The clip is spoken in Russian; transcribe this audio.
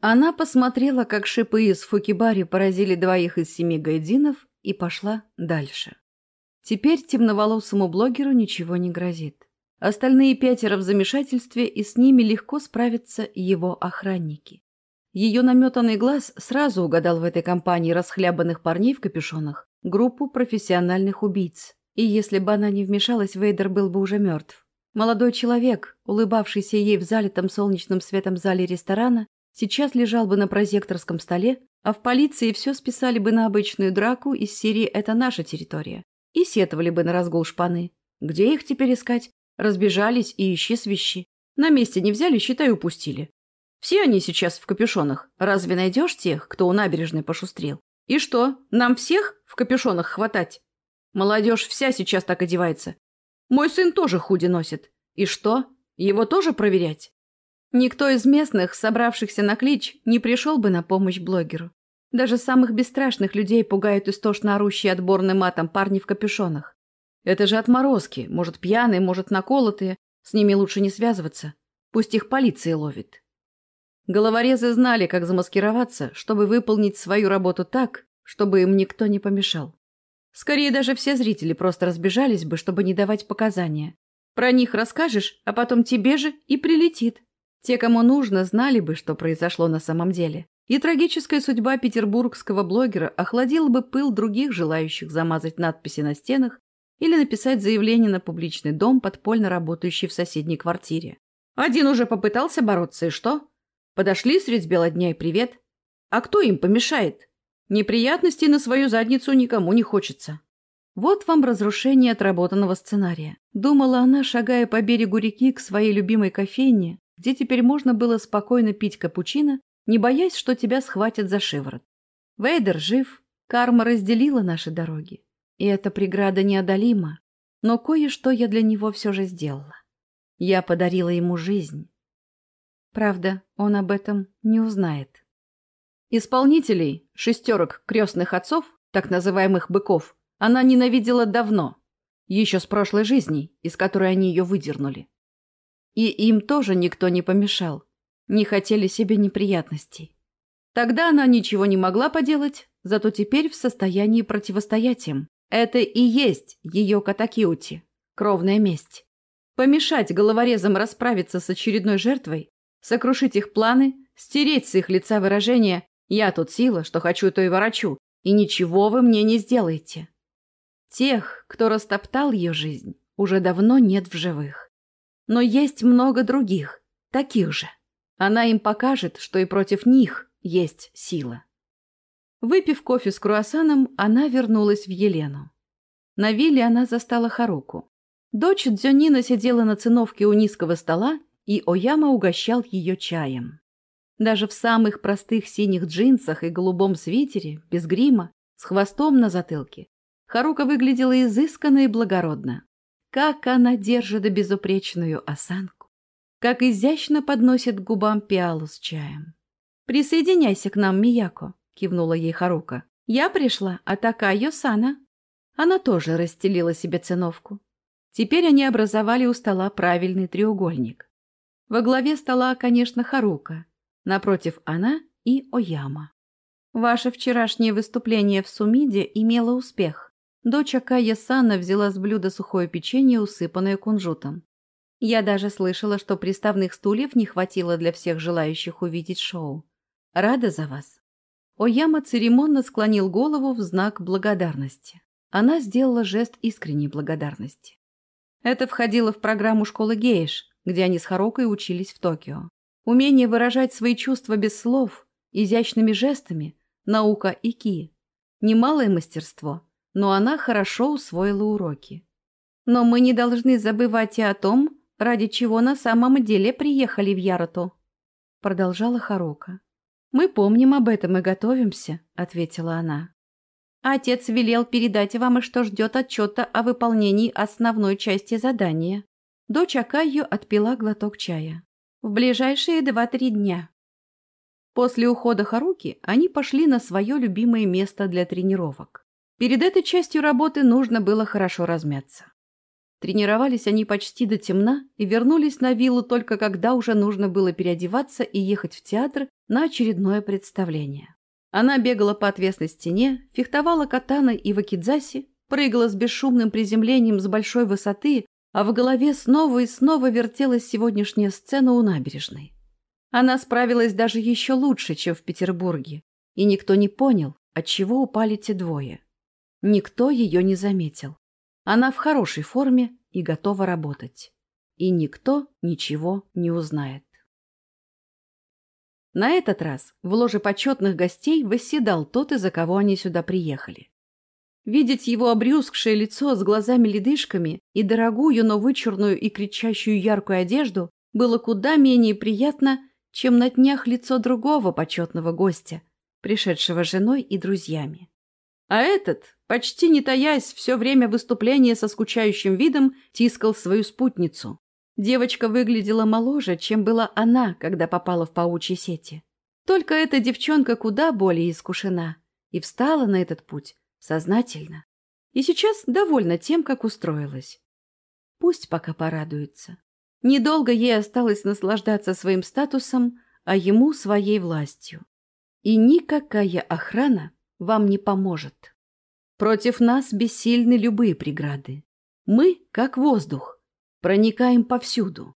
Она посмотрела, как шипы из фукибари поразили двоих из семи гайдинов, и пошла дальше. Теперь темноволосому блогеру ничего не грозит. Остальные пятеро в замешательстве, и с ними легко справятся его охранники. Ее наметанный глаз сразу угадал в этой компании расхлябанных парней в капюшонах группу профессиональных убийц. И если бы она не вмешалась, Вейдер был бы уже мертв. Молодой человек, улыбавшийся ей в залитом солнечным светом зале ресторана, сейчас лежал бы на прозекторском столе, а в полиции все списали бы на обычную драку из серии «Это наша территория» и сетовали бы на разгул шпаны. Где их теперь искать? Разбежались и ищи свищи. На месте не взяли, считай, упустили. Все они сейчас в капюшонах. Разве найдешь тех, кто у набережной пошустрел? И что, нам всех в капюшонах хватать? Молодежь вся сейчас так одевается. Мой сын тоже худи носит. И что, его тоже проверять? Никто из местных, собравшихся на клич, не пришел бы на помощь блогеру. Даже самых бесстрашных людей пугают истошно орущие отборным матом парни в капюшонах. Это же отморозки, может, пьяные, может, наколотые. С ними лучше не связываться. Пусть их полиция ловит. Головорезы знали, как замаскироваться, чтобы выполнить свою работу так, чтобы им никто не помешал. Скорее, даже все зрители просто разбежались бы, чтобы не давать показания. Про них расскажешь, а потом тебе же и прилетит. Те, кому нужно, знали бы, что произошло на самом деле. И трагическая судьба петербургского блогера охладила бы пыл других желающих замазать надписи на стенах или написать заявление на публичный дом, подпольно работающий в соседней квартире. Один уже попытался бороться, и что? Подошли средь бела дня и привет. А кто им помешает? Неприятностей на свою задницу никому не хочется. Вот вам разрушение отработанного сценария. Думала она, шагая по берегу реки к своей любимой кофейне, где теперь можно было спокойно пить капучино, не боясь, что тебя схватят за шиворот. Вейдер жив, карма разделила наши дороги. И эта преграда неодолима, но кое-что я для него все же сделала. Я подарила ему жизнь. Правда, он об этом не узнает. Исполнителей, шестерок крестных отцов, так называемых быков, она ненавидела давно, еще с прошлой жизни, из которой они ее выдернули. И им тоже никто не помешал. Не хотели себе неприятностей. Тогда она ничего не могла поделать, зато теперь в состоянии противостоять им. Это и есть ее катакиути, кровная месть. Помешать головорезам расправиться с очередной жертвой, сокрушить их планы, стереть с их лица выражение «я тут сила, что хочу, то и ворочу, и ничего вы мне не сделаете». Тех, кто растоптал ее жизнь, уже давно нет в живых. Но есть много других, таких же. Она им покажет, что и против них есть сила. Выпив кофе с круассаном, она вернулась в Елену. На вилле она застала Харуку. Дочь Дзюнина сидела на циновке у низкого стола, и Ояма угощал ее чаем. Даже в самых простых синих джинсах и голубом свитере, без грима, с хвостом на затылке, Харука выглядела изысканно и благородно. Как она держит безупречную осанку. Как изящно подносит губам пиалу с чаем. «Присоединяйся к нам, Мияко», — кивнула ей Харука. «Я пришла, а такая Йосана». Она тоже расстелила себе циновку. Теперь они образовали у стола правильный треугольник. Во главе стола, конечно, Харука. Напротив она и Ояма. Ваше вчерашнее выступление в Сумиде имело успех. Дочь Акая Сана взяла с блюда сухое печенье, усыпанное кунжутом. Я даже слышала, что приставных стульев не хватило для всех желающих увидеть шоу. Рада за вас. Ояма церемонно склонил голову в знак благодарности. Она сделала жест искренней благодарности. Это входило в программу школы гейш, где они с Харокой учились в Токио. Умение выражать свои чувства без слов, изящными жестами, наука ики. Немалое мастерство – но она хорошо усвоила уроки. Но мы не должны забывать и о том, ради чего на самом деле приехали в Яроту, продолжала Харока. Мы помним об этом и готовимся, ответила она. Отец велел передать вам, что ждет отчета о выполнении основной части задания. Дочь Акаю отпила глоток чая. В ближайшие два-три дня. После ухода Харуки они пошли на свое любимое место для тренировок. Перед этой частью работы нужно было хорошо размяться. Тренировались они почти до темна и вернулись на виллу только когда уже нужно было переодеваться и ехать в театр на очередное представление. Она бегала по отвесной стене, фехтовала катаной и вакидзаси, прыгала с бесшумным приземлением с большой высоты, а в голове снова и снова вертелась сегодняшняя сцена у набережной. Она справилась даже еще лучше, чем в Петербурге, и никто не понял, от чего упали те двое. Никто ее не заметил. Она в хорошей форме и готова работать. И никто ничего не узнает. На этот раз в ложе почетных гостей восседал тот, из-за кого они сюда приехали. Видеть его обрюзгшее лицо с глазами-ледышками и дорогую, но вычурную и кричащую яркую одежду было куда менее приятно, чем на днях лицо другого почетного гостя, пришедшего женой и друзьями. А этот, почти не таясь, все время выступления со скучающим видом тискал свою спутницу. Девочка выглядела моложе, чем была она, когда попала в паучьи сети. Только эта девчонка куда более искушена и встала на этот путь сознательно. И сейчас довольна тем, как устроилась. Пусть пока порадуется. Недолго ей осталось наслаждаться своим статусом, а ему своей властью. И никакая охрана вам не поможет. Против нас бессильны любые преграды. Мы, как воздух, проникаем повсюду.